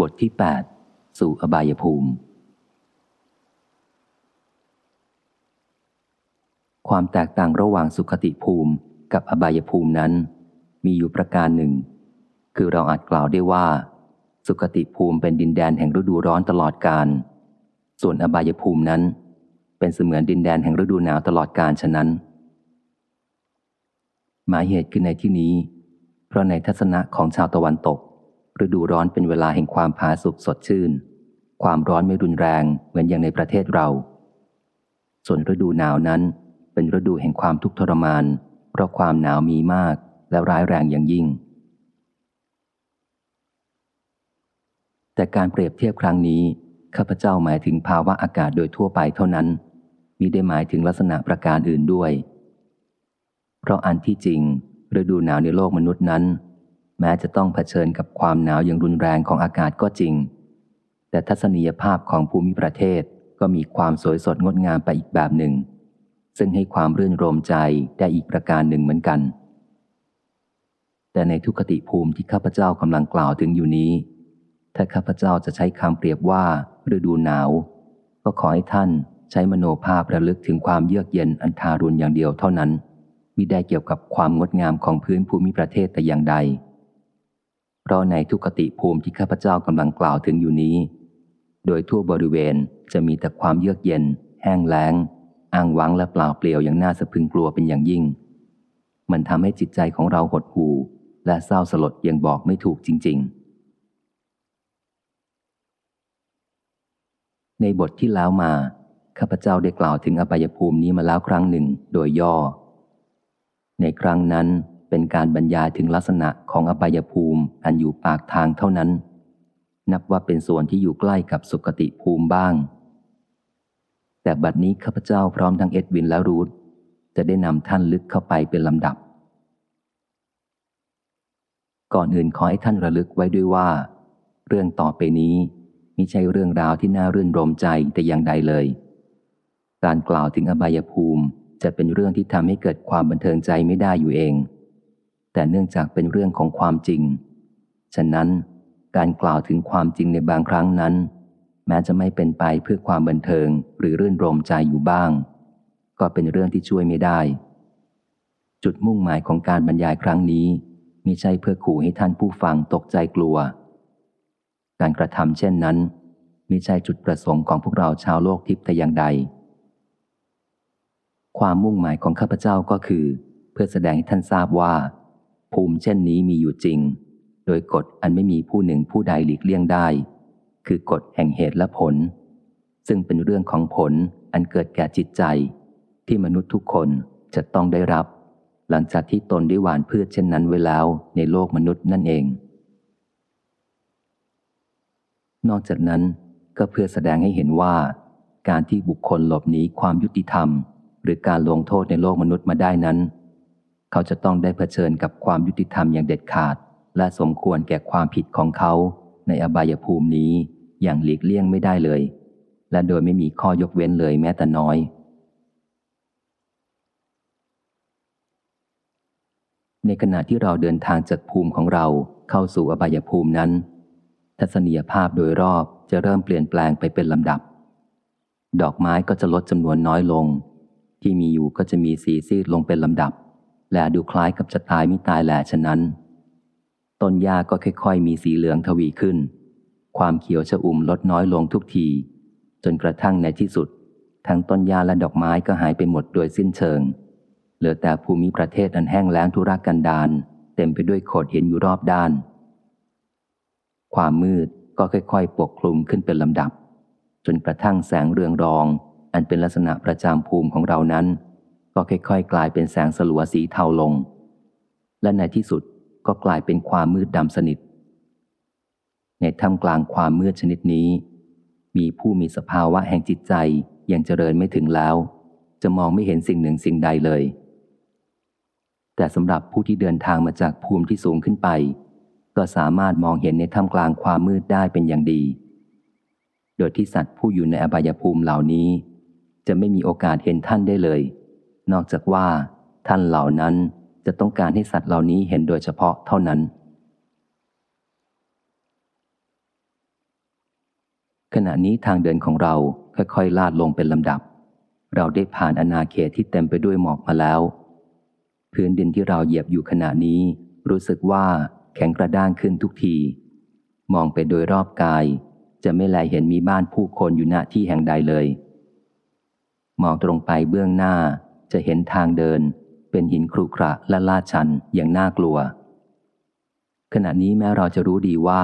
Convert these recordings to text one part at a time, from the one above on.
บทที่ 8 สู่อบายภูมิ ความแตกต่างระหว่างสุขติภูมิกับอบายภูมินั้น มีอยู่ประการหนึ่ง คือเราอาจกล่าวได้ว่า สุขติภูมิเป็นดินแดนแห่งฤดูร้อนตลอดกาลส่วนอบายภูมินั้น เป็นเสมือนดินแดนแห่งฤดูหนาวตลอดกาลฉะนั้น หมายเหตุคือในที่นี้ เพราะในทัศนะของชาวตะวันตก ฤดูร้อนเป็นเวลาแห่งความผาสุกสดชื่น ความร้อนไม่รุนแรงเหมือนอย่างในประเทศเรา ส่วนฤดูหนาวนั้น เป็นฤดูแห่งความทุกข์ทรมาน เพราะความหนาวมีมากและร้ายแรงอย่างยิ่ง แต่การเปรียบเทียบครั้งนี้ข้าพเจ้าหมายถึงภาวะอากาศโดยทั่วไปเท่านั้นมิได้หมายถึงลักษณะประการอื่นด้วย เพราะอันที่จริงฤดูหนาวในโลกมนุษย์นั้น แม้จะต้องเผชิญกับความหนาวอย่างรุนแรงของอากาศก็จริง แต่ทัศนียภาพของภูมิประเทศก็มีความสวยสดงดงามไปอีกแบบหนึ่ง ซึ่งให้ความรื่นรมใจได้อีกประการหนึ่งเหมือนกัน แต่ในทุกขติภูมิที่ข้าพเจ้ากำลังกล่าวถึงอยู่นี้ ถ้าข้าพเจ้าจะใช้คำเปรียบว่าฤดูหนาว ก็ขอให้ท่านใช้มโนภาพระลึกถึงความเยือกเย็นอันทารุณอย่างเดียวเท่านั้นมิได้เกี่ยวกับความงดงามของพื้นภูมิประเทศแต่อย่างใด เพราะในทุกติภูมิที่ข้าพเจ้ากำลังกล่าวถึงอยู่นี้ โดยทั่วบริเวณจะมีแต่ความเยือกเย็น แห้งแล้ง อ้างว้างและเปล่าเปลี่ยวอย่างน่าสะพึงกลัวเป็นอย่างยิ่ง มันทำให้จิตใจของเราหดหู่ และเศร้าสลดยังบอกไม่ถูกจริง ๆ ในบทที่แล้วมาข้าพเจ้าได้กล่าวถึงอบายภูมินี้มาแล้วครั้งหนึ่งโดยย่อ ในครั้งนั้น เป็นการบรรยายถึงลักษณะของอบายภูมิอันอยู่ปากทางเท่านั้น นับว่าเป็นส่วนที่อยู่ใกล้กับสุคติภูมิบ้าง แต่บัดนี้ข้าพเจ้าพร้อมทั้งเอ็ดวินและรูธจะได้นำท่านลึกเข้าไปเป็นลำดับ ก่อนอื่นขอให้ท่านระลึกไว้ด้วยว่า เรื่องต่อไปนี้มิใช่เรื่องราวที่น่ารื่นรมใจแต่อย่างใดเลย การกล่าวถึงอบายภูมิจะเป็นเรื่องที่ทำให้เกิดความบันเทิงใจไม่ได้อยู่เอง แต่เนื่องจากเป็นเรื่องของความจริง ฉะนั้นการกล่าวถึงความจริงในบางครั้งนั้น แม้จะไม่เป็นไปเพื่อความบันเทิงหรือรื่นรมใจอยู่บ้าง ก็เป็นเรื่องที่ช่วยไม่ได้ จุดมุ่งหมายของการบรรยายครั้งนี้มิใช่เพื่อขู่ให้ท่านผู้ฟังตกใจกลัว การกระทำเช่นนั้นมิใช่จุดประสงค์ของพวกเราชาวโลกทิพย์แต่อย่างใด ความมุ่งหมายของข้าพเจ้าก็คือ เพื่อแสดงให้ท่านทราบว่า ภูมิเช่นนี้มีอยู่จริง โดยกฎอันไม่มีผู้หนึ่งผู้ใดหลีกเลี่ยงได้ คือกฎแห่งเหตุและผล ซึ่งเป็นเรื่องของผลอันเกิดแก่จิตใจ ที่มนุษย์ทุกคนจะต้องได้รับ หลังจากที่ตนได้หวานพืชเช่นนั้นไว้แล้วในโลกมนุษย์นั่นเอง นอกจากนั้นก็เพื่อแสดงให้เห็นว่า การที่บุคคลหลบหนีความยุติธรรม หรือการลงโทษในโลกมนุษย์มาได้นั้น เขาจะต้องได้เผชิญกับความยุติธรรมอย่างเด็ดขาด และสมควรแก่ความผิดของเขา ในอบายภูมินี้อย่างหลีกเลี่ยงไม่ได้เลย และโดยไม่มีข้อยกเว้นเลยแม้แต่น้อย ในขณะที่เราเดินทางจากภูมิของเราเข้าสู่อบายภูมินั้น ทัศนียภาพโดยรอบจะเริ่มเปลี่ยนแปลงไปเป็นลำดับ ดอกไม้ก็จะลดจำนวนน้อยลง ที่มีอยู่ก็จะมีสีซีดลงเป็นลำดับ และดูคล้ายกับจะตายไม่ตายแหละฉะนั้น ต้นหญ้าก็ค่อยๆ มีสีเหลืองทวีขึ้น ความเขียวชะอุ่มลดน้อยลงทุกที จนกระทั่งในที่สุด ทั้งต้นหญ้าและดอกไม้ก็หายไปหมดโดยสิ้นเชิง เหลือแต่ภูมิประเทศอันแห้งแล้งทุรกันดารเต็มไปด้วยโขดหินอยู่รอบด้าน ความมืดก็ค่อยๆ ปกคลุมขึ้นเป็นลำดับ จนกระทั่งแสงเรืองรอง อันเป็นลักษณะประจำภูมิของเรานั้น ก็ค่อยๆ กลายเป็นแสงสลัวสีเทาลง และในที่สุดก็กลายเป็นความมืดดำสนิท ในท่ามกลางความมืดชนิดนี้ มีผู้มีสภาวะแห่งจิตใจยังเจริญไม่ถึงแล้ว จะมองไม่เห็นสิ่งหนึ่งสิ่งใดเลย แต่สำหรับผู้ที่เดินทางมาจากภูมิที่สูงขึ้นไป ก็สามารถมองเห็นในท่ามกลางความมืดได้เป็นอย่างดี โดยที่สัตว์ผู้อยู่ในอบายภูมิเหล่านี้ จะไม่มีโอกาสเห็นท่านได้เลย นอกจากว่า ท่านเหล่านั้นจะต้องการให้สัตว์เหล่านี้เห็นโดยเฉพาะเท่านั้น ขณะนี้ทางเดินของเราค่อยๆ ลาดลงเป็นลำดับ เราได้ผ่านอนาเขตที่เต็มไปด้วยหมอกมาแล้ว พื้นดินที่เราเหยียบอยู่ขณะนี้ รู้สึกว่าแข็งกระด้างขึ้นทุกที มองไปโดยรอบกาย จะไม่แลเห็นมีบ้านผู้คนอยู่ณที่แห่งใดเลย มองตรงไปเบื้องหน้า จะเห็นทางเดิน เป็นหินครุขระและลาดชันอย่างน่ากลัว ขณะนี้แม้เราจะรู้ดีว่า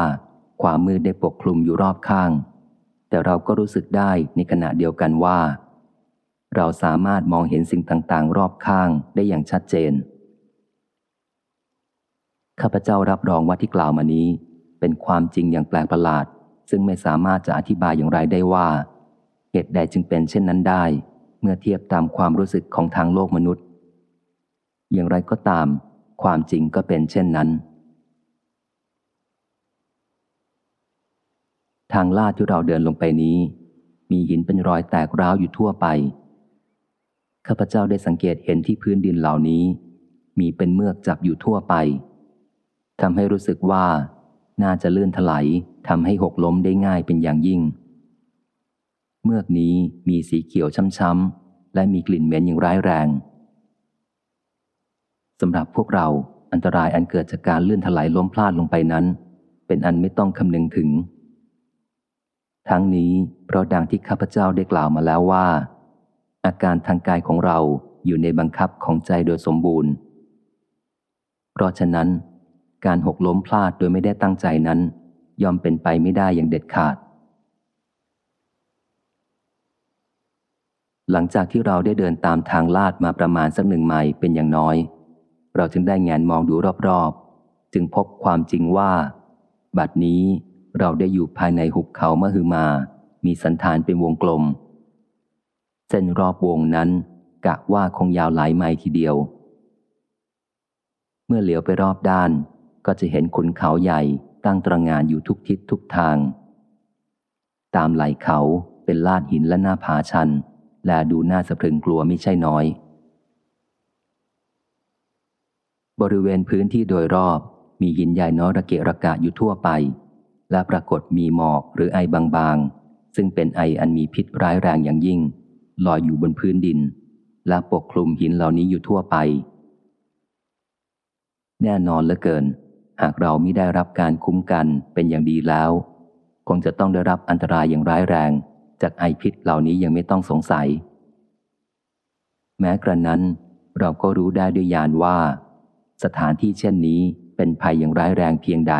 ความมืดได้ปกคลุมอยู่รอบข้าง แต่เราก็รู้สึกได้ในขณะเดียวกันว่า เราสามารถมองเห็นสิ่งต่างๆ รอบข้างได้อย่างชัดเจน ข้าพเจ้ารับรองว่าที่กล่าวมานี้ เป็นความจริงอย่างแปลกประหลาด ซึ่งไม่สามารถจะอธิบายอย่างไรได้ว่าเหตุใดจึงเป็นเช่นนั้นได้ เมื่อเทียบตามความรู้สึกของทางโลกมนุษย์ อย่างไรก็ตาม ความจริงก็เป็นเช่นนั้น ทางลาดที่เราเดินลงไปนี้ มีหินเป็นรอยแตกร้าวอยู่ทั่วไป ข้าพเจ้าได้สังเกตเห็นที่พื้นดินเหล่านี้ มีเป็นเมือกจับอยู่ทั่วไปทำให้รู้สึกว่า น่าจะเลื่อนถลายทำให้หกล้มได้ง่ายเป็นอย่างยิ่ง เมือกนี้มีสีเขียวช้ำๆและมีกลิ่นเหม็นอย่างร้ายแรงสำหรับพวกเราอันตรายอันเกิดจากการเลื่อนถลายล้มพลาดลงไปนั้น เป็นอันไม่ต้องคำนึงถึง ทั้งนี้เพราะดังที่ข้าพเจ้าได้กล่าวมาแล้วว่า อาการทางกายของเราอยู่ในบังคับของใจโดยสมบูรณ์ เพราะฉะนั้น การหกล้มพลาดโดยไม่ได้ตั้งใจนั้น ยอมเป็นไปไม่ได้อย่างเด็ดขาด หลังจากที่เราได้เดินตามทางลาดมาประมาณสักหนึ่งไมล์เป็นอย่างน้อย เราจึงได้แงนมองดูรอบๆ จึงพบความจริงว่า บัดนี้เราได้อยู่ภายในหุบเขามหึมา มีสันฐานเป็นวงกลม เส้นรอบวงนั้นกะว่าคงยาวหลายไมล์ทีเดียว เมื่อเหลียวไปรอบด้าน ก็จะเห็นขุนเขาใหญ่ตั้งตระงานอยู่ทุกทิศทุกทาง ตามไหล่เขาเป็นลาดหินและหน้าผาชัน และดูน่าสะพรึงกลัวไม่ใช่น้อย บริเวณพื้นที่โดยรอบมีหินใหญ่น้อยระเกะระกะอยู่ทั่วไป และปรากฏมีหมอกหรือไอบางๆ ซึ่งเป็นไออันมีพิษร้ายแรงอย่างยิ่ง ลอยอยู่บนพื้นดิน และปกคลุมหินเหล่านี้อยู่ทั่วไป แน่นอนเหลือเกิน หากเราไม่ได้รับการคุ้มกันเป็นอย่างดีแล้ว คงจะต้องได้รับอันตรายอย่างร้ายแรง จากไอพิษเหล่านี้ยังไม่ต้องสงสัย แม้กระนั้น เราก็รู้ได้ด้วยญาณว่า สถานที่เช่นนี้เป็นภัยอย่างร้ายแรงเพียงใด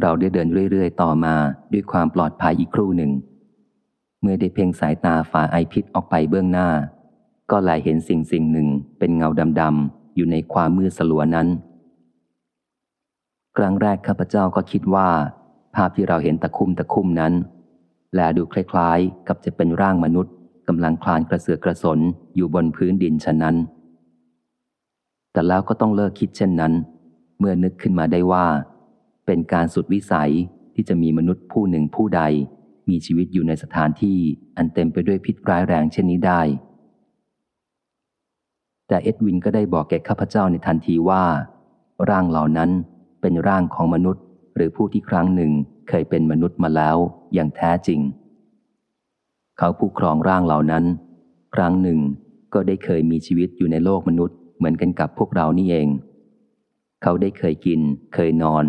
เราได้เดินเรื่อยๆ ต่อมาด้วยความปลอดภัยอีกครู่หนึ่ง เมื่อได้เพ่งสายตาฝ่าไอพิษออกไปเบื้องหน้า ก็แลายเห็นสิ่งสิ่งหนึ่งเป็นเงาดำๆอยู่ในความมืดสลัวนั้น ครั้งแรกข้าพเจ้าก็คิดว่าาพที่เราเห็นตะคุ่มตะคุ่มนั้น แลดูคล้ายๆ กับจะเป็นร่างมนุษย์กำลังคลานกระเสือกกระสนอยู่บนพื้นดินฉะนั้น แต่แล้วก็ต้องเลิกคิดเช่นนั้น เมื่อนึกขึ้นมาได้ว่า เป็นการสุดวิสัยที่จะมีมนุษย์ผู้หนึ่งผู้ใด มีชีวิตอยู่ในสถานที่อันเต็มไปด้วยพิษร้ายแรงเช่นนี้ได้ แต่เอ็ดวินก็ได้บอกแก่ข้าพเจ้าในทันทีว่า ร่างเหล่านั้นเป็นร่างของมนุษย์ หรือผู้ที่ครั้งหนึ่ง เคยเป็นมนุษย์มาแล้วอย่างแท้จริง เขาผู้ครองร่างเหล่านั้น ครั้งหนึ่งก็ได้เคยมีชีวิตอยู่ในโลกมนุษย์เหมือนกันกับพวกเรานี่เอง เขาได้เคยกิน เคยนอน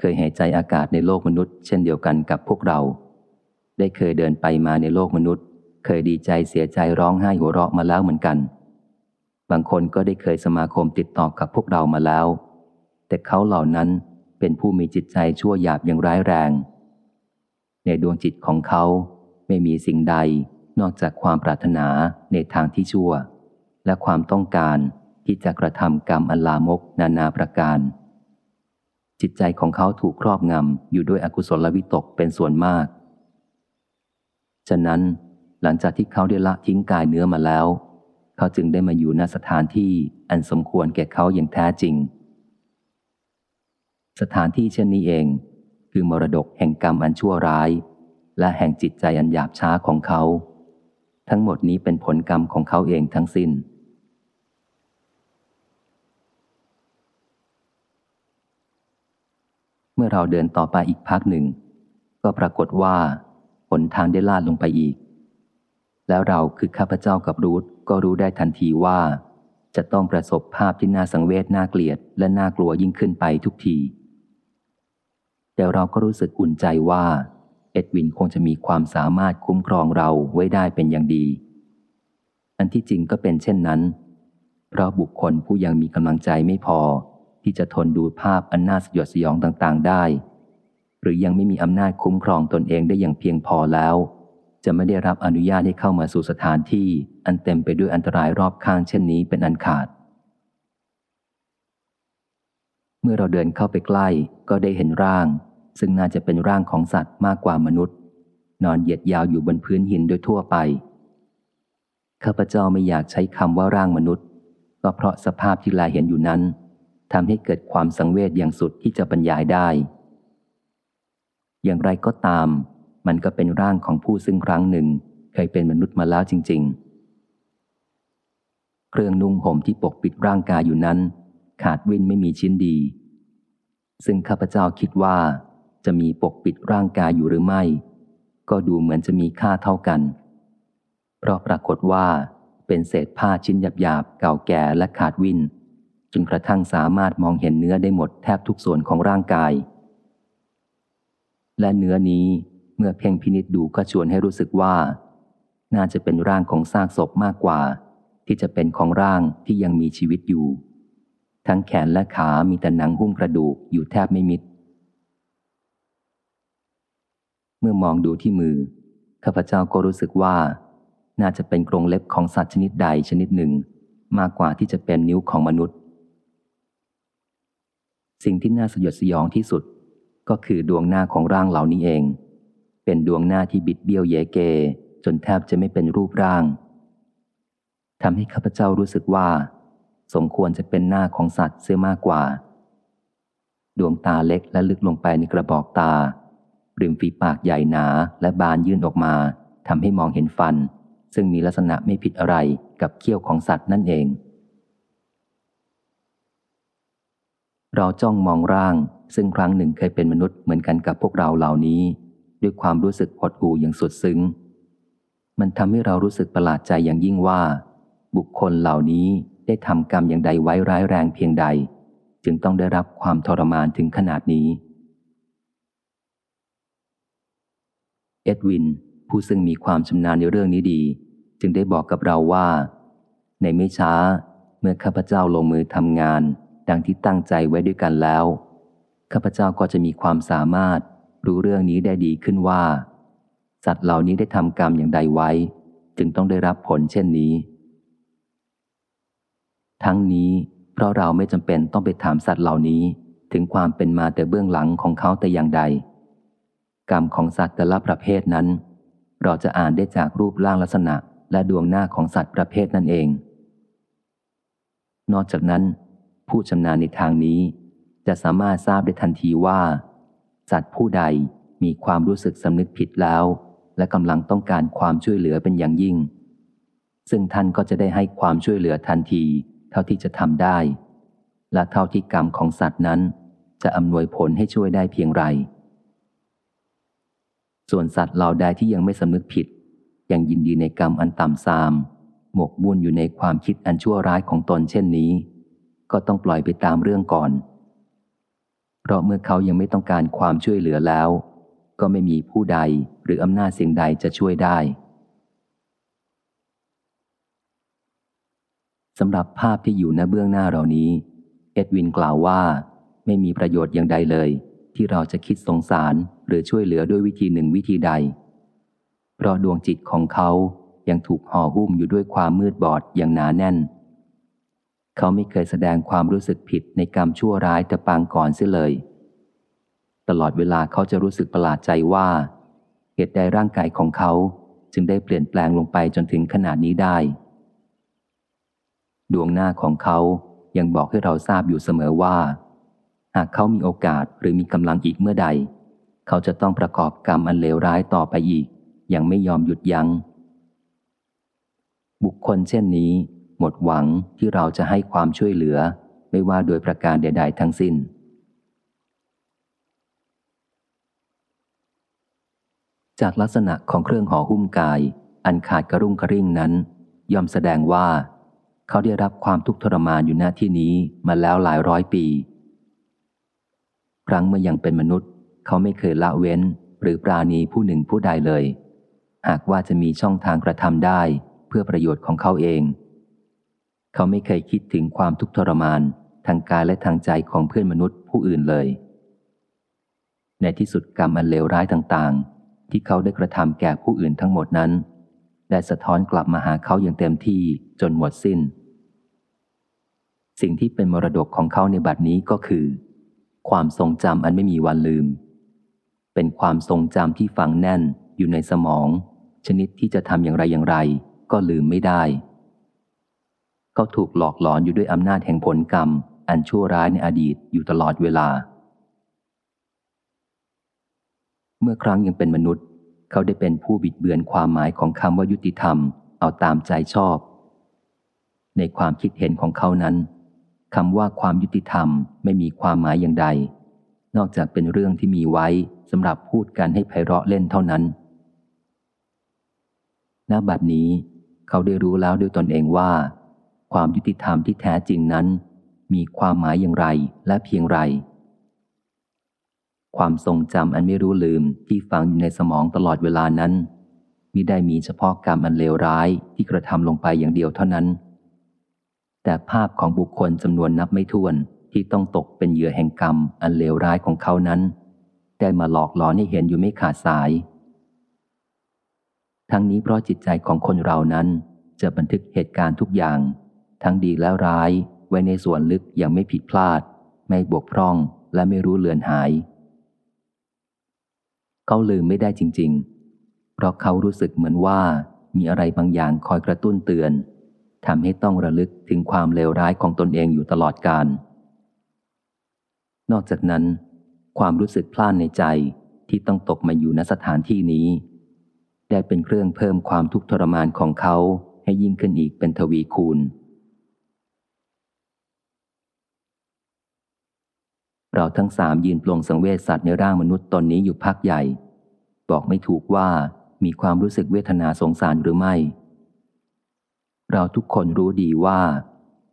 เคยหายใจอากาศในโลกมนุษย์ เช่นเดียวกันกับพวกเรา ได้เคยเดินไปมาในโลกมนุษย์ เคยดีใจเสียใจร้องไห้หัวเราะมาแล้วเหมือนกัน บางคนก็ได้เคยสมาคมติดต่อกับพวกเรามาแล้ว แต่เขาเหล่านั้น เป็นผู้มีจิตใจชั่วหยาบอย่างร้ายแรง ในดวงจิตของเขาไม่มีสิ่งใดนอกจากความปรารถนาในทางที่ชั่ว และความต้องการที่จะกระทำกรรมอันลามกนานาประการ จิตใจของเขาถูกครอบงำอยู่ด้วยอกุศลวิตกเป็นส่วนมาก ฉะนั้นหลังจากที่เขาได้ละทิ้งกายเนื้อมาแล้ว เขาจึงได้มาอยู่ณสถานที่อันสมควรแก่เขาอย่างแท้จริง สถานที่เช่นนี้เอง คือมรดกแห่งกรรมอันชั่วร้าย และแห่งจิตใจอันหยาบช้าของเขา ทั้งหมดนี้เป็นผลกรรมของเขาเองทั้งสิ้น เมื่อเราเดินต่อไปอีกพักหนึ่ง ก็ปรากฏว่าหนทางได้ลาดลงไปอีก แล้วเราคือข้าพเจ้ากับรูธก็รู้ได้ทันทีว่าจะต้องประสบภาพที่น่าสังเวชน่าเกลียด และน่ากลัวยิ่งขึ้นไปทุกที แต่เราก็รู้สึกอุ่นใจว่า เอ็ดวินคงจะมีความสามารถคุ้มครองเราไว้ได้เป็นอย่างดี อันที่จริงก็เป็นเช่นนั้น เพราะบุคคลผู้ยังมีกำลังใจไม่พอ ที่จะทนดูภาพอันน่าสยดสยองต่างๆ ได้ หรือยังไม่มีอำนาจคุ้มครองตนเองได้อย่างเพียงพอแล้ว จะไม่ได้รับอนุญาตให้เข้ามาสู่สถานที่อันเต็มไปด้วยอันตรายรอบข้างเช่นนี้เป็นอันขาด เมื่อเราเดินเข้าไปใกล้ก็ได้เห็นร่าง ซึ่งน่าจะเป็นร่างของสัตว์มากกว่ามนุษย์ นอนเหยียดยาวอยู่บนพื้นหินโดยทั่วไป ข้าพเจ้าไม่อยากใช้คำว่าร่างมนุษย์ ก็เพราะสภาพที่ลาเห็นอยู่นั้นทำให้เกิดความสังเวชอย่างสุดที่จะบรรยายได้ อย่างไรก็ตาม มันก็เป็นร่างของผู้ซึ่งครั้งหนึ่ง เคยเป็นมนุษย์มาแล้วจริง ๆ เครื่องนุ่งห่มที่ปกปิดร่างกายอยู่นั้น ขาดวินไม่มีชิ้นดี ซึ่งข้าพเจ้าคิดว่า จะมีปกปิดร่างกายอยู่หรือไม่ ก็ดูเหมือนจะมีค่าเท่ากัน เพราะปรากฏว่า เป็นเศษผ้าชิ้นหยาบๆเก่าแก่และขาดวินจนกระทั่งสามารถมองเห็นเนื้อได้หมดแทบทุกส่วนของร่างกาย และเนื้อนี้เมื่อเพ่งพินิษดูก็ชวนให้รู้สึกว่า น่าจะเป็นร่างของซากศพมากกว่า ที่จะเป็นของร่างที่ยังมีชีวิตอยู่ ทั้งแขนและขามีแต่หนังหุ้มกระดูกอยู่แทบไม่มิด เมื่อมองดูที่มือ ข้าพเจ้าก็รู้สึกว่า น่าจะเป็นกรงเล็บของสัตว์ชนิดใดชนิดหนึ่ง มากกว่าที่จะเป็นนิ้วของมนุษย์ สิ่งที่น่าสยดสยองที่สุดก็คือดวงหน้าของร่างเหล่านี้เอง เป็นดวงหน้าที่บิดเบี้ยวเยเก จนแทบจะไม่เป็นรูปร่างทำให้ข้าพเจ้ารู้สึกว่า สมควรจะเป็นหน้าของสัตว์เสียมากกว่า ดวงตาเล็กและลึกลงไปในกระบอกตา ริมฝีปากใหญ่หนาและบานยื่นออกมาทำให้มองเห็นฟัน ซึ่งมีลักษณะไม่ผิดอะไรกับเขี้ยวของสัตว์นั่นเอง เราจ้องมองร่าง ซึ่งครั้งหนึ่งเคยเป็นมนุษย์เหมือนกันกับพวกเราเหล่านี้ ด้วยความรู้สึกหดหู่อย่างสุดซึ้ง มันทำให้เรารู้สึกประหลาดใจอย่างยิ่งว่า บุคคลเหล่านี้ ได้ทำกรรมอย่างใดไว้ร้ายแรงเพียงใด จึงต้องได้รับความทรมานถึงขนาดนี้ เอ็ดวิน ผู้ซึ่งมีความชำนาญในเรื่องนี้ดี จึงได้บอกกับเราว่า ในไม่ช้า เมื่อข้าพเจ้าลงมือทำงาน ดังที่ตั้งใจไว้ด้วยกันแล้ว ข้าพเจ้าก็จะมีความสามารถรู้เรื่องนี้ได้ดีขึ้นว่า สัตว์เหล่านี้ได้ทำกรรมอย่างใดไว้ จึงต้องได้รับผลเช่นนี้ ทั้งนี้เพราะเราไม่จำเป็นต้องไปถามสัตว์เหล่านี้ ถึงความเป็นมาแต่เบื้องหลังของเขาแต่อย่างใด กรรมของสัตว์แต่ละประเภทนั้น เราจะอ่านได้จากรูปร่างลักษณะและดวงหน้าของสัตว์ประเภทนั่นเอง นอกจากนั้น ผู้ชำนาญในทางนี้ จะสามารถทราบได้ทันทีว่า สัตว์ผู้ใดมีความรู้สึกสำนึกผิดแล้ว และกำลังต้องการความช่วยเหลือเป็นอย่างยิ่ง ซึ่งท่านก็จะได้ให้ความช่วยเหลือทันที เท่าที่จะทำได้ และเท่าที่กรรมของสัตว์นั้น จะอำนวยผลให้ช่วยได้เพียงไร ส่วนสัตว์เหล่าใดที่ยังไม่สำนึกผิด ยังยินดีในกรรมอันต่ำทราม หมกมุ่นอยู่ในความคิดอันชั่วร้ายของตนเช่นนี้ ก็ต้องปล่อยไปตามเรื่องก่อน เพราะเมื่อเขายังไม่ต้องการความช่วยเหลือแล้ว ก็ไม่มีผู้ใดหรืออำนาจสิ่งใดจะช่วยได้ สำหรับภาพที่อยู่หน้าเบื้องหน้าเรานี้ เอ็ดวินกล่าวว่า ไม่มีประโยชน์อย่างใดเลย ที่เราจะคิดสงสารหรือช่วยเหลือด้วยวิธีหนึ่งวิธีใด เพราะดวงจิตของเขายังถูกห่อหุ้มอยู่ด้วยความมืดบอดอย่างหนาแน่น เขาไม่เคยแสดงความรู้สึกผิดในกรรมชั่วร้ายแต่ปางก่อนเสียเลย ตลอดเวลาเขาจะรู้สึกประหลาดใจว่าเหตุใดร่างกายของเขาจึงได้เปลี่ยนแปลงลงไปจนถึงขนาดนี้ได้ ดวงหน้าของเขายังบอกให้เราทราบอยู่เสมอว่า หากเขามีโอกาสหรือมีกำลังอีกเมื่อใด เขาจะต้องประกอบกรรมอันเลวร้ายต่อไปอีก ยังไม่ยอมหยุดยัง้ง บุคคลเช่นนี้ หมดหวังที่เราจะให้ความช่วยเหลือ ไม่ว่าโดยประการใด ๆ ทั้งสิน้น จากลักษณะของเครื่องห่อหุ้มกาย อันขาดกระรุ่งกระริ่งนั้นยอมแสดงว่า เขาได้รับความทุกข์ทรมานอยู่ณที่นี้มาแล้วหลายร้อยปี ครั้งเมื่อยังเป็นมนุษย์ เขาไม่เคยละเว้นหรือปราณีผู้หนึ่งผู้ใดเลย หากว่าจะมีช่องทางกระทำได้เพื่อประโยชน์ของเขาเอง เขาไม่เคยคิดถึงความทุกข์ทรมานทางกายและทางใจของเพื่อนมนุษย์ผู้อื่นเลย ในที่สุดกรรมอันเลวร้ายต่างๆ ที่เขาได้กระทำแก่ผู้อื่นทั้งหมดนั้น ได้สะท้อนกลับมาหาเขาอย่างเต็มที่จนหมดสิน้น สิ่งที่เป็นมรดกของเขาในบัดนี้ก็คือ ความทรงจำอันไม่มีวันลืม เป็นความทรงจำที่ฝังแน่นอยู่ในสมอง ชนิดที่จะทำอย่างไรอย่างไร ก็ลืมไม่ได้ เขาถูกหลอกหลอนอยู่ด้วยอำนาจแห่งผลกรรม อันชั่วร้ายในอดีตอยู่ตลอดเวลา เมื่อครั้งยังเป็นมนุษย์ เขาได้เป็นผู้บิดเบือนความหมายของคำว่ายุติธรรม เอาตามใจชอบ ในความคิดเห็นของเขานั้นคำว่าความยุติธรรมไม่มีความหมายอย่างใด นอกจากเป็นเรื่องที่มีไว้สำหรับพูดกันให้ไพเราะเล่นเท่านั้นณบัดนี้ เขาได้รู้แล้วด้วยตนเองว่า ความยุติธรรมที่แท้จริงนั้น มีความหมายอย่างไรและเพียงไร ความทรงจำอันไม่รู้ลืมที่ฝังอยู่ในสมองตลอดเวลานั้นมิได้มีเฉพาะกรรมอันเลวร้ายที่กระทำลงไปอย่างเดียวเท่านั้น แต่ภาพของบุคคลจำนวนนับไม่ถ้วนที่ต้องตกเป็นเหยื่อแห่งกรรมอันเลวร้ายของเขานั้น ได้มาหลอกหลอนให้เห็นอยู่ไม่ขาดสาย ทั้งนี้เพราะจิตใจของคนเรานั้น จะบันทึกเหตุการณ์ทุกอย่าง ทั้งดีและร้ายไว้ในส่วนลึกอย่างไม่ผิดพลาด ไม่บกพร่องและไม่รู้เลือนหาย เขาลืมไม่ได้จริง ๆ เพราะเขารู้สึกเหมือนว่ามีอะไรบางอย่างคอยกระตุ้นเตือนทำให้ต้องระลึกถึงความเลวร้ายของตนเองอยู่ตลอดกาลนอกจากนั้น ความรู้สึกพลาดในใจที่ต้องตกมาอยู่ณสถานที่นี้ ได้เป็นเครื่องเพิ่มความทุกข์ทรมานของเขาให้ยิ่งขึ้นอีกเป็นทวีคูณ เราทั้งสามยืนปลงสังเวชสัตว์ในร่างมนุษย์ตนนี้อยู่พักใหญ่ บอกไม่ถูกว่ามีความรู้สึกเวทนาสงสารหรือไม่ เราทุกคนรู้ดีว่า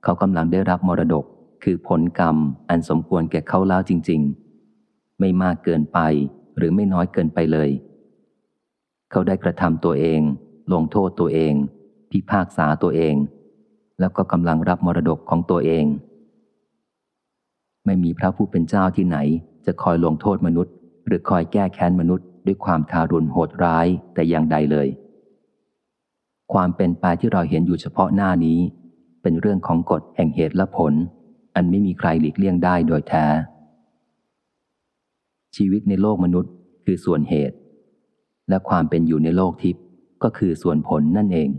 เขากำลังได้รับมรดกคือผลกรรมอันสมควรแก่เขาแล้วจริง ๆ ไม่มากเกินไปหรือไม่น้อยเกินไปเลย เขาได้กระทำตัวเอง ลงโทษตัวเอง พิพากษาตัวเอง แล้วก็กำลังรับมรดกของตัวเอง ไม่มีพระผู้เป็นเจ้าที่ไหน จะคอยลงโทษมนุษย์ หรือคอยแก้แค้นมนุษย์ ด้วยความทารุณโหดร้ายแต่อย่างใดเลย ความเป็นไปที่เราเห็นอยู่เฉพาะหน้านี้ เป็นเรื่องของกฎแห่งเหตุและผล อันไม่มีใครหลีกเลี่ยงได้โดยแท้ ชีวิตในโลกมนุษย์คือส่วนเหตุ และความเป็นอยู่ในโลกทิพย์ก็คือส่วนผลนั่นเอง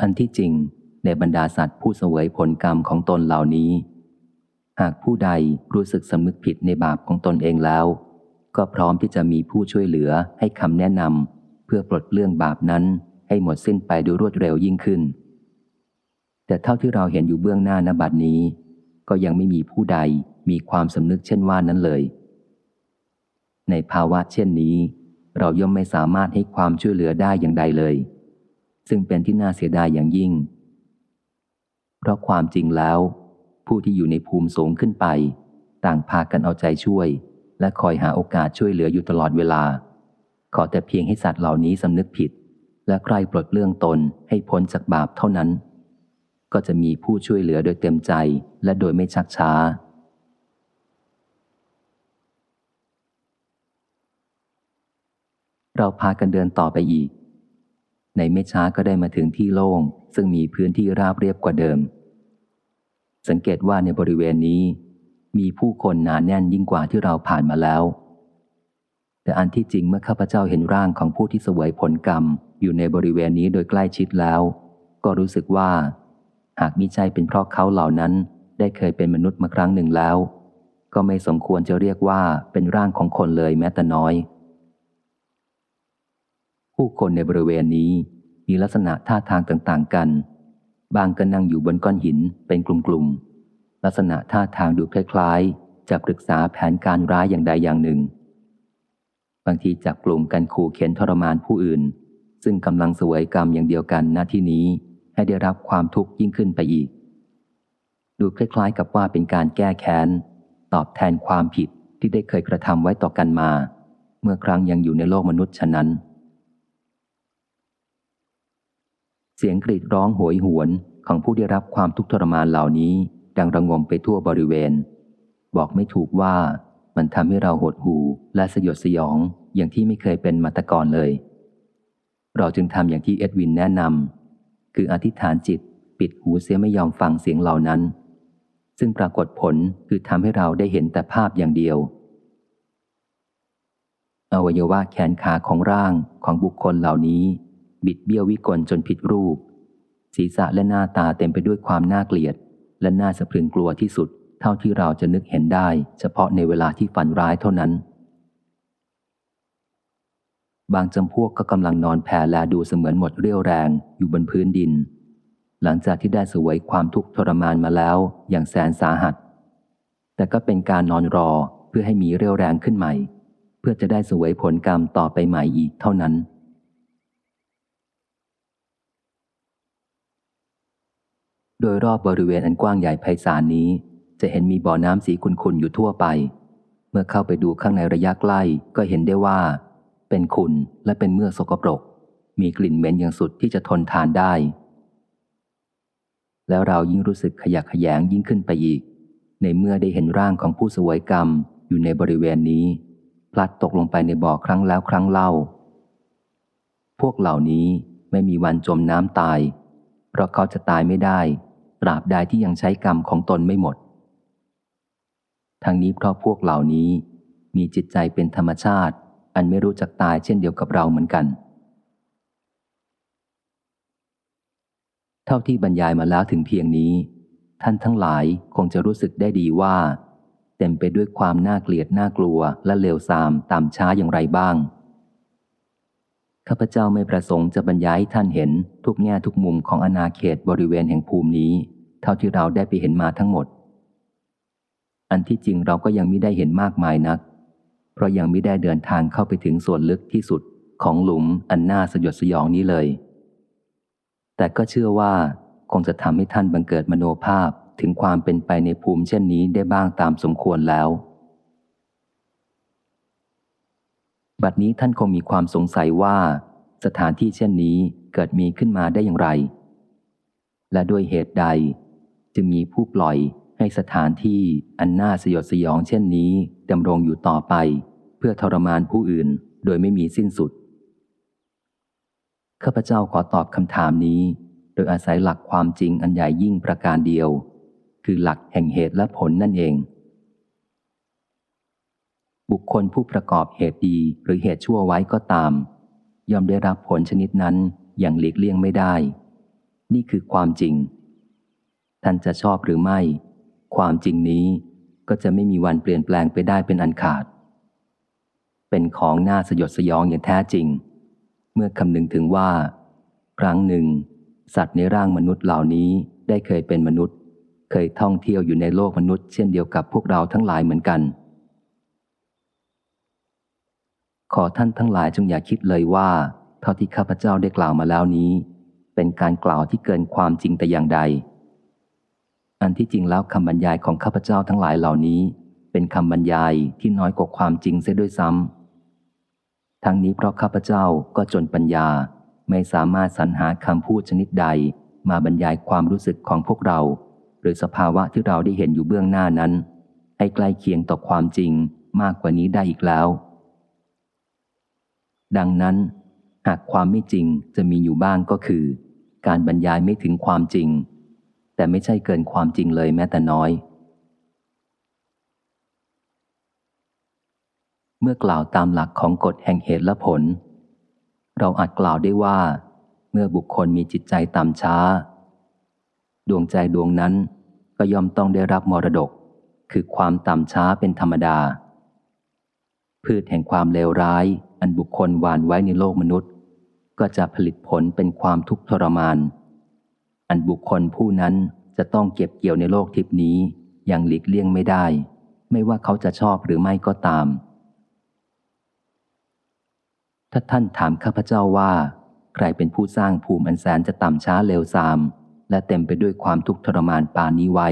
อันที่จริง ในบรรดาสัตว์ผู้เสวยผลกรรมของตนเหล่านี้ หากผู้ใดรู้สึกสำนึกผิดในบาปของตนเองแล้ว ก็พร้อมที่จะมีผู้ช่วยเหลือให้คำแนะนำเพื่อปลดเรื่องบาปนั้นให้หมดสิ้นไปโดยรวดเร็วยิ่งขึ้น แต่เท่าที่เราเห็นอยู่เบื้องหน้านบัดนี้ ก็ยังไม่มีผู้ใดมีความสำนึกเช่นว่านั้นเลย ในภาวะเช่นนี้ เราย่อมไม่สามารถให้ความช่วยเหลือได้อย่างใดเลย ซึ่งเป็นที่น่าเสียดายอย่างยิ่ง เพราะความจริงแล้ว ผู้ที่อยู่ในภูมิสูงขึ้นไป ต่างพากันเอาใจช่วย และคอยหาโอกาสช่วยเหลืออยู่ตลอดเวลา ขอแต่เพียงให้สัตว์เหล่านี้สำนึกผิด และใครปลดเรื่องตนให้พ้นจากบาปเท่านั้น ก็จะมีผู้ช่วยเหลือโดยเต็มใจและโดยไม่ชักช้าเราพากันเดินต่อไปอีก ในไม่ช้าก็ได้มาถึงที่โล่ง ซึ่งมีพื้นที่ราบเรียบกว่าเดิม สังเกตว่าในบริเวณนี้ มีผู้คนหนาแน่นยิ่งกว่าที่เราผ่านมาแล้ว แต่อันที่จริงเมื่อข้าพเจ้าเห็นร่างของผู้ที่เสวยผลกรรม อยู่ในบริเวณนี้โดยใกล้ชิดแล้ว ก็รู้สึกว่า หากมิใช่เป็นเพราะเขาเหล่านั้น ได้เคยเป็นมนุษย์มาครั้งหนึ่งแล้ว ก็ไม่สมควรจะเรียกว่าเป็นร่างของคนเลยแม้แต่น้อย ผู้คนในบริเวณนี้มีลักษณะท่าทางต่างๆกัน บางก็นั่งอยู่บนก้อนหินเป็นกลุ่มๆ ลักษณะท่าทางดูคล้ายๆ จะปรึกษาแผนการร้ายอย่างใดอย่างหนึ่ง บางทีจับกลุ่มกันขู่เข็นทรมานผู้อื่น ซึ่งกำลังสวยกรรมอย่างเดียวกันหน้าที่นี้ให้ได้รับความทุกข์ยิ่งขึ้นไปอีก ดูคล้ายๆ กับว่าเป็นการแก้แค้น ตอบแทนความผิดที่ได้เคยกระทำไว้ต่อกันมา เมื่อครั้งยังอยู่ในโลกมนุษย์ฉะนั้น เสียงกรีดร้องโหยหวนของผู้ได้รับความทุกข์ทรมานเหล่านี้ ดังระงมไปทั่วบริเวณ บอกไม่ถูกว่ามันทำให้เราหดหูและสยดสยองอย่างที่ไม่เคยเป็นมาต่ก่อนเลย เราจึงทำอย่างที่เอ็ดวินแนะนำคืออธิษฐานจิตปิดหูเสียไม่ยอมฟังเสียงเหล่านั้น ซึ่งปรากฏผลคือทำให้เราได้เห็นแต่ภาพอย่างเดียว อวัยวะแขนขาของร่างของบุคคลเหล่านี้ บิดเบี้ยววิกลจนผิดรูป ศีรษะและหน้าตาเต็มไปด้วยความน่าเกลียด และน่าสะพรึงกลัวที่สุด เท่าที่เราจะนึกเห็นได้ เฉพาะในเวลาที่ฝันร้ายเท่านั้น บางจำพวกก็กำลังนอนแผ่แลดูเสมือนหมดเรี่ยวแรงอยู่บนพื้นดิน หลังจากที่ได้สวยความทุกข์ทรมานมาแล้วอย่างแสนสาหัส แต่ก็เป็นการนอนรอเพื่อให้มีเรี่ยวแรงขึ้นใหม่ เพื่อจะได้สวยผลกรรมต่อไปใหม่อีกเท่านั้น โดยรอบบริเวณอันกว้างใหญ่ไพศาลนี้ จะเห็นมีบ่อน้ำสีขุ่นๆอยู่ทั่วไป เมื่อเข้าไปดูข้างในระยะใกล้ก็เห็นได้ว่า เป็นขุ่นและเป็นเมือกสกปรก มีกลิ่นเหม็นอย่างสุดที่จะทนทานได้ แล้วเรายิ่งรู้สึกขยะแขยงยิ่งขึ้นไปอีก ในเมื่อได้เห็นร่างของผู้สวยกรรมอยู่ในบริเวณนี้ พลัดตกลงไปในบ่อครั้งแล้วครั้งเล่า พวกเหล่านี้ไม่มีวันจมน้ำตาย เพราะเขาจะตายไม่ได้ ตราบใดที่ยังใช้กรรมของตนไม่หมด ทั้งนี้เพราะพวกเหล่านี้มีจิตใจเป็นธรรมชาติ อันไม่รู้จักตายเช่นเดียวกับเราเหมือนกัน เท่าที่บรรยายมาแล้วถึงเพียงนี้ ท่านทั้งหลายคงจะรู้สึกได้ดีว่า เต็มไปด้วยความน่าเกลียดน่ากลัวและเลวทรามตามช้าอย่างไรบ้าง ข้าพเจ้าไม่ประสงค์จะบรรยายให้ท่านเห็นทุกแง่ทุกมุมของอาณาเขตบริเวณแห่งภูมินี้ เท่าที่เราได้ไปเห็นมาทั้งหมด อันที่จริงเราก็ยังไม่ได้เห็นมากมายนัก เพราะยังไม่ได้เดินทางเข้าไปถึงส่วนลึกที่สุดของหลุมอันน่าสยดสยองนี้เลย แต่ก็เชื่อว่าคงจะทำให้ท่านบังเกิดมโนภาพถึงความเป็นไปในภูมิเช่นนี้ได้บ้างตามสมควรแล้ว บัดนี้ท่านคงมีความสงสัยว่า สถานที่เช่นนี้เกิดมีขึ้นมาได้อย่างไร และด้วยเหตุใด จึงมีผู้ปล่อยให้สถานที่อันน่าสยดสยองเช่นนี้ดำรงอยู่ต่อไป เพื่อทรมานผู้อื่นโดยไม่มีสิ้นสุดข้าพเจ้าขอตอบคำถามนี้ โดยอาศัยหลักความจริงอันใหญ่ยิ่งประการเดียว คือหลักแห่งเหตุและผลนั่นเอง บุคคลผู้ประกอบเหตุดีหรือเหตุชั่วไว้ก็ตาม ย่อมได้รับผลชนิดนั้นอย่างหลีกเลี่ยงไม่ได้ นี่คือความจริง ท่านจะชอบหรือไม่ ความจริงนี้ก็จะไม่มีวันเปลี่ยนแปลงไปได้เป็นอันขาด เป็นของน่าสยดสยองอย่างแท้จริง เมื่อคำนึงถึงว่า ครั้งหนึ่ง สัตว์ในร่างมนุษย์เหล่านี้ได้เคยเป็นมนุษย์ เคยท่องเที่ยวอยู่ในโลกมนุษย์เช่นเดียวกับพวกเราทั้งหลายเหมือนกัน ขอท่านทั้งหลายจงอย่าคิดเลยว่า เท่าที่ข้าพเจ้าได้กล่าวมาแล้วนี้ เป็นการกล่าวที่เกินความจริงแต่อย่างใด อันที่จริงแล้วคำบรรยายของข้าพเจ้าทั้งหลายเหล่านี้ เป็นคำบรรยายที่น้อยกว่าความจริงเสียด้วยซ้ำทั้งนี้เพราะข้าพเจ้าก็จนปัญญาไม่สามารถสรรหาคำพูดชนิดใด มาบรรยายความรู้สึกของพวกเรา หรือสภาวะที่เราได้เห็นอยู่เบื้องหน้านั้น ให้ใกล้เคียงต่อความจริงมากกว่านี้ได้อีกแล้ว ดังนั้น หากความไม่จริงจะมีอยู่บ้างก็คือ การบรรยายไม่ถึงความจริง แต่ไม่ใช่เกินความจริงเลยแม้แต่น้อย เมื่อกล่าวตามหลักของกฎแห่งเหตุและผล เราอาจกล่าวได้ว่า เมื่อบุคคลมีจิตใจต่ำช้า ดวงใจดวงนั้นก็ย่อมต้องได้รับมรดก คือความต่ำช้าเป็นธรรมดา พืชแห่งความเลวร้าย อันบุคคลหวานไว้ในโลกมนุษย์ ก็จะผลิตผลเป็นความทุกข์ทรมาน อันบุคคลผู้นั้นจะต้องเก็บเกี่ยวในโลกทิพนี้อย่างหลีกเลี่ยงไม่ได้ ไม่ว่าเขาจะชอบหรือไม่ก็ตาม ถ้าท่านถามข้าพเจ้าว่า ใครเป็นผู้สร้างภูมิอันแสนจะต่ำช้าเร็วซาม และเต็มไปด้วยความทุกข์ทรมานปานนี้ไว้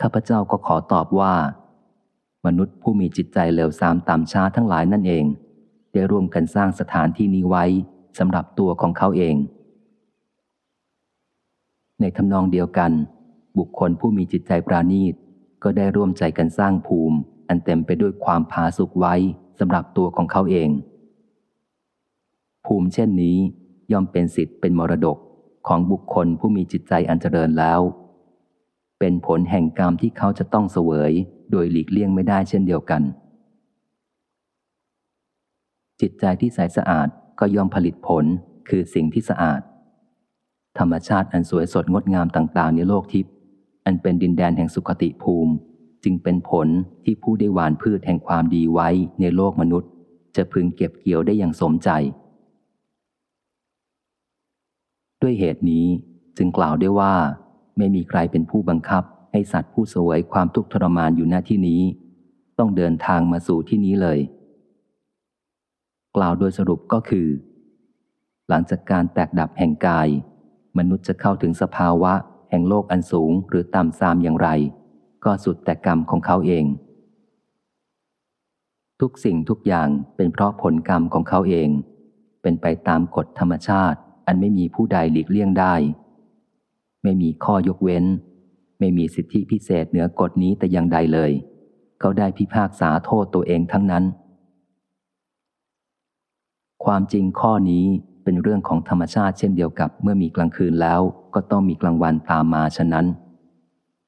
ข้าพเจ้าก็ขอตอบว่า มนุษย์ผู้มีจิตใจเร็วซามต่ำช้าทั้งหลายนั่นเอง ได้ร่วมกันสร้างสถานที่นี้ไว้สำหรับตัวของเขาเอง ในทำนองเดียวกัน บุคคลผู้มีจิตใจปราณีต ก็ได้ร่วมใจกันสร้างภูมิ อันเต็มไปด้วยความผาสุกไว้สำหรับตัวของเขาเอง ภูมิเช่นนี้ย่อมเป็นสิทธิ์เป็นมรดกของบุคคลผู้มีจิตใจอันเจริญแล้ว เป็นผลแห่งกรรมที่เขาจะต้องเสวย โดยหลีกเลี่ยงไม่ได้เช่นเดียวกัน จิตใจที่ใสสะอาดก็ย่อมผลิตผลคือสิ่งที่สะอาด ธรรมชาติอันสวยสดงดงามต่าง ๆ ในโลกทิพย์อันเป็นดินแดนแห่งสุขติภูมิ จึงเป็นผลที่ผู้ได้หวานพืชแห่งความดีไว้ในโลกมนุษย์ จะพึงเก็บเกี่ยวได้อย่างสมใจ ด้วยเหตุนี้จึงกล่าวได้ว่า ไม่มีใครเป็นผู้บังคับ ให้สัตว์ผู้สวยความทุกข์ทรมานอยู่หน้าที่นี้ ต้องเดินทางมาสู่ที่นี้เลย กล่าวโดยสรุปก็คือ หลังจากการแตกดับแห่งกาย มนุษย์จะเข้าถึงสภาวะ แห่งโลกอันสูงหรือต่ำซามอย่างไร ก็สุดแต่กรรมของเขาเอง ทุกสิ่งทุกอย่างเป็นเพราะผลกรรมของเขาเอง เป็นไปตามกฎธรรมชาติอันไม่มีผู้ใดหลีกเลี่ยงได้ ไม่มีข้อยกเว้น ไม่มีสิทธิพิเศษเหนือกฎนี้แต่อย่างใดเลย เขาได้พิพากษาโทษตัวเองทั้งนั้น ความจริงข้อนี้เป็นเรื่องของธรรมชาติเช่นเดียวกับเมื่อมีกลางคืนแล้วก็ต้องมีกลางวันตามมาฉะนั้น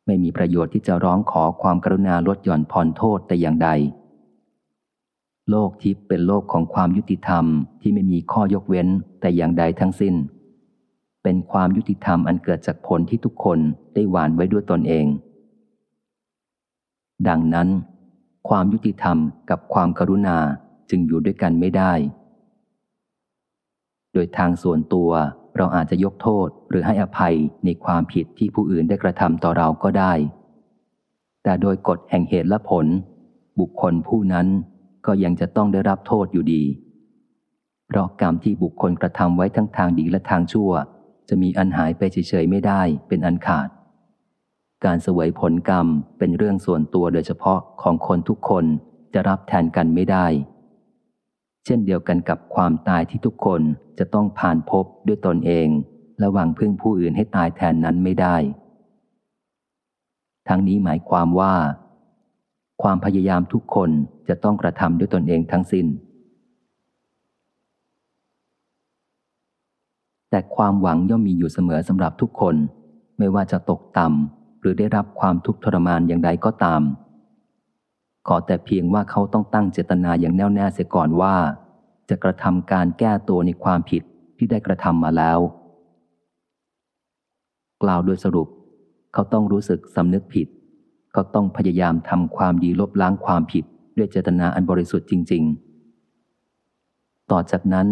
ไม่มีประโยชน์ที่จะร้องขอความกรุณาลดหย่อนผ่อนโทษแต่อย่างใด โลกทิพย์เป็นโลกของความยุติธรรมที่ไม่มีข้อยกเว้นแต่อย่างใดทั้งสิ้น เป็นความยุติธรรมอันเกิดจากผลที่ทุกคนได้หวานไว้ด้วยตนเอง ดังนั้น ความยุติธรรมกับความกรุณาจึงอยู่ด้วยกันไม่ได้ โดยทางส่วนตัวเราอาจจะยกโทษหรือให้อภัยในความผิดที่ผู้อื่นได้กระทำต่อเราก็ได้ แต่โดยกฎแห่งเหตุและผล บุคคลผู้นั้นก็ยังจะต้องได้รับโทษอยู่ดี เพราะกรรมที่บุคคลกระทำไว้ทั้งทางดีและทางชั่ว จะมีอันหายไปเฉยๆไม่ได้เป็นอันขาด การเสวยผลกรรมเป็นเรื่องส่วนตัวโดยเฉพาะของคนทุกคนจะรับแทนกันไม่ได้ เช่นเดียวกันกับความตายที่ทุกคนจะต้องผ่านพบด้วยตนเอง และหวังพึ่งผู้อื่นให้ตายแทนนั้นไม่ได้ ทั้งนี้หมายความว่า ความพยายามทุกคนจะต้องกระทำด้วยตนเองทั้งสิน้น แต่ความหวังย่อมมีอยู่เสมอสำหรับทุกคน ไม่ว่าจะตกต่ำหรือได้รับความทุกข์ทรมานอย่างใดก็ตาม ขอแต่เพียงว่าเขาต้องตั้งเจตนาอย่างแน่วแน่เสียก่อนว่า จะกระทำการแก้ตัวในความผิดที่ได้กระทำมาแล้ว กล่าวโดยสรุป เขาต้องรู้สึกสำนึกผิด เขาต้องพยายามทำความดีลบล้างความผิดด้วยเจตนาอันบริสุทธิ์จริง ๆ ต่อจากนั้น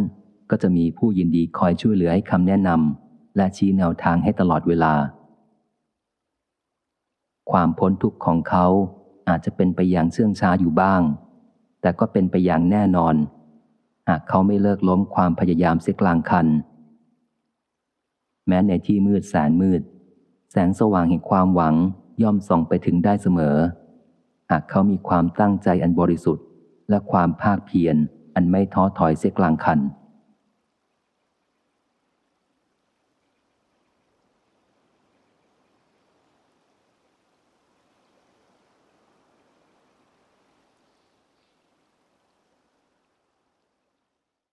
ก็จะมีผู้ยินดีคอยช่วยเหลือให้คำแนะนำและชี้แนวทางให้ตลอดเวลา ความพ้นทุกข์ของเขาอาจจะเป็นไปอย่างเชื่องช้าอยู่บ้าง แต่ก็เป็นไปอย่างแน่นอน หากเขาไม่เลิกล้มความพยายามเสียกลางคัน แม้ในที่มืดแสนมืด แสงสว่างแห่งความหวังย่อมส่องไปถึงได้เสมอ หากเขามีความตั้งใจอันบริสุทธิ์ และความภาคเพียรอันไม่ท้อถอยเสียกลางคัน